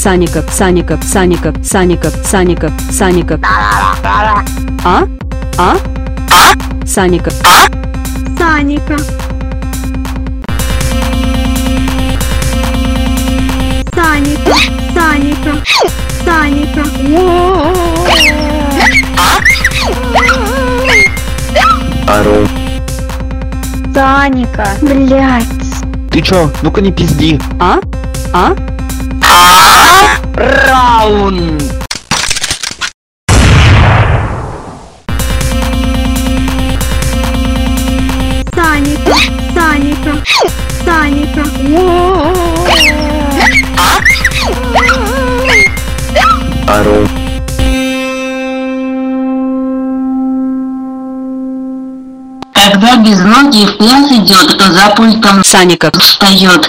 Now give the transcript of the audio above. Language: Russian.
Саников, Саников, Саников, Саников, Саников, Саников. А? А? Саников. Саника. Саника. Саника. Саника. Ору. Саника. Блять. Ты чё? Ну-ка не пизди. А? А? Когда безногий в пляс идет, то за пультом Саников. встает.